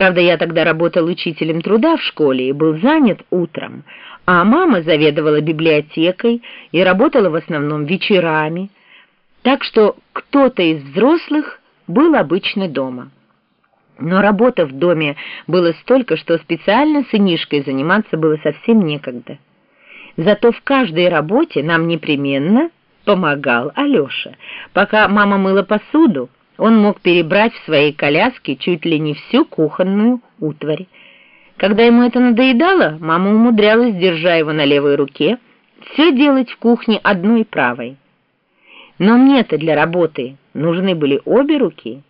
Правда, я тогда работал учителем труда в школе и был занят утром, а мама заведовала библиотекой и работала в основном вечерами, так что кто-то из взрослых был обычно дома. Но работы в доме было столько, что специально сынишкой заниматься было совсем некогда. Зато в каждой работе нам непременно помогал Алёша. Пока мама мыла посуду, он мог перебрать в своей коляске чуть ли не всю кухонную утварь. Когда ему это надоедало, мама умудрялась, держа его на левой руке, все делать в кухне одной правой. Но мне-то для работы нужны были обе руки,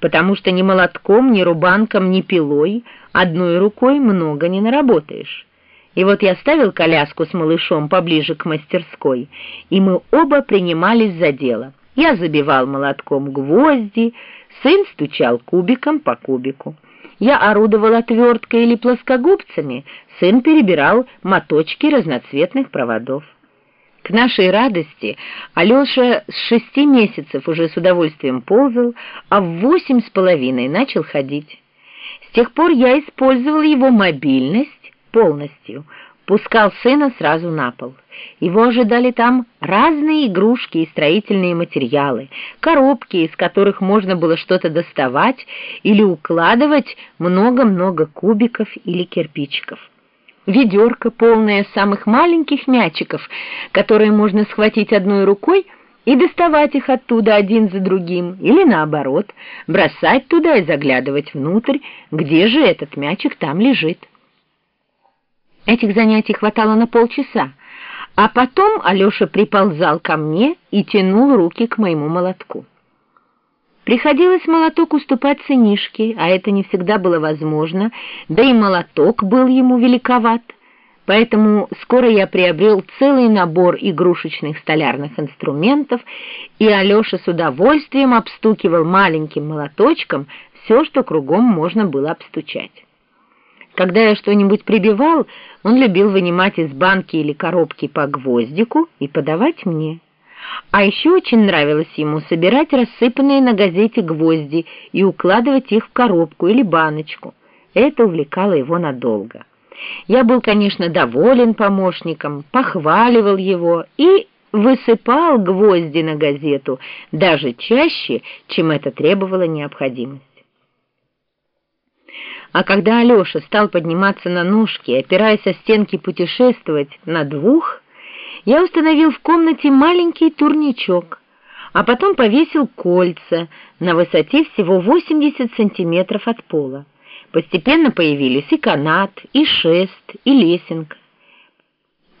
потому что ни молотком, ни рубанком, ни пилой одной рукой много не наработаешь. И вот я ставил коляску с малышом поближе к мастерской, и мы оба принимались за дело. Я забивал молотком гвозди, сын стучал кубиком по кубику. Я орудовал отверткой или плоскогубцами, сын перебирал моточки разноцветных проводов. К нашей радости Алеша с шести месяцев уже с удовольствием ползал, а в восемь с половиной начал ходить. С тех пор я использовал его мобильность полностью, пускал сына сразу на пол. Его ожидали там разные игрушки и строительные материалы, коробки, из которых можно было что-то доставать или укладывать много-много кубиков или кирпичиков. Ведерко, полное самых маленьких мячиков, которые можно схватить одной рукой и доставать их оттуда один за другим, или наоборот, бросать туда и заглядывать внутрь, где же этот мячик там лежит. Этих занятий хватало на полчаса, а потом Алеша приползал ко мне и тянул руки к моему молотку. Приходилось молоток уступать сынишке, а это не всегда было возможно, да и молоток был ему великоват. Поэтому скоро я приобрел целый набор игрушечных столярных инструментов, и Алеша с удовольствием обстукивал маленьким молоточком все, что кругом можно было обстучать. Когда я что-нибудь прибивал, он любил вынимать из банки или коробки по гвоздику и подавать мне. А еще очень нравилось ему собирать рассыпанные на газете гвозди и укладывать их в коробку или баночку. Это увлекало его надолго. Я был, конечно, доволен помощником, похваливал его и высыпал гвозди на газету даже чаще, чем это требовала необходимость. А когда Алеша стал подниматься на ножки, опираясь о стенки путешествовать на двух, я установил в комнате маленький турничок, а потом повесил кольца на высоте всего 80 сантиметров от пола. Постепенно появились и канат, и шест, и лесенка.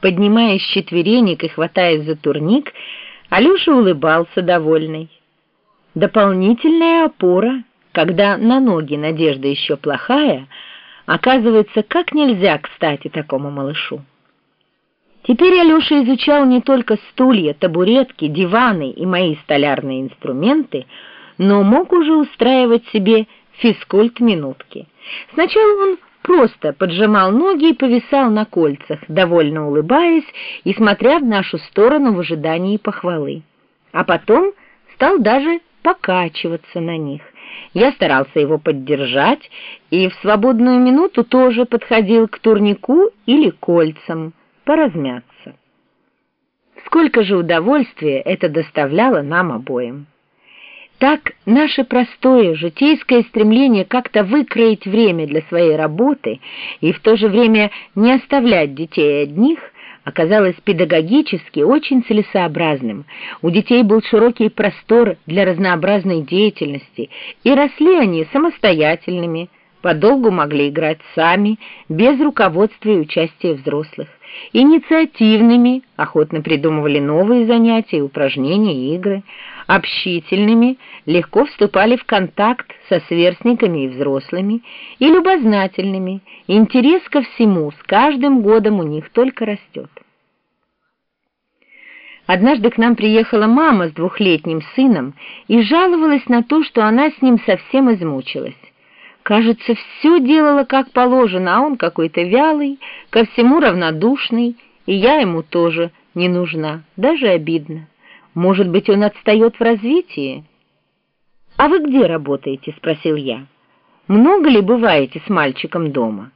Поднимаясь с четверенек и хватаясь за турник, Алеша улыбался довольный. Дополнительная опора — когда на ноги надежда еще плохая, оказывается как нельзя кстати такому малышу. Теперь Алеша изучал не только стулья, табуретки, диваны и мои столярные инструменты, но мог уже устраивать себе физкульт-минутки. Сначала он просто поджимал ноги и повисал на кольцах, довольно улыбаясь и смотря в нашу сторону в ожидании похвалы. А потом стал даже покачиваться на них. Я старался его поддержать и в свободную минуту тоже подходил к турнику или кольцам поразмяться. Сколько же удовольствия это доставляло нам обоим. Так наше простое житейское стремление как-то выкроить время для своей работы и в то же время не оставлять детей одних оказалось педагогически очень целесообразным. У детей был широкий простор для разнообразной деятельности, и росли они самостоятельными, подолгу могли играть сами, без руководства и участия взрослых, инициативными, охотно придумывали новые занятия, упражнения игры, общительными, легко вступали в контакт со сверстниками и взрослыми, и любознательными, интерес ко всему с каждым годом у них только растет. Однажды к нам приехала мама с двухлетним сыном и жаловалась на то, что она с ним совсем измучилась. Кажется, все делала как положено, а он какой-то вялый, ко всему равнодушный, и я ему тоже не нужна, даже обидно. Может быть, он отстает в развитии? «А вы где работаете?» — спросил я. много ли бываете с мальчиком дома?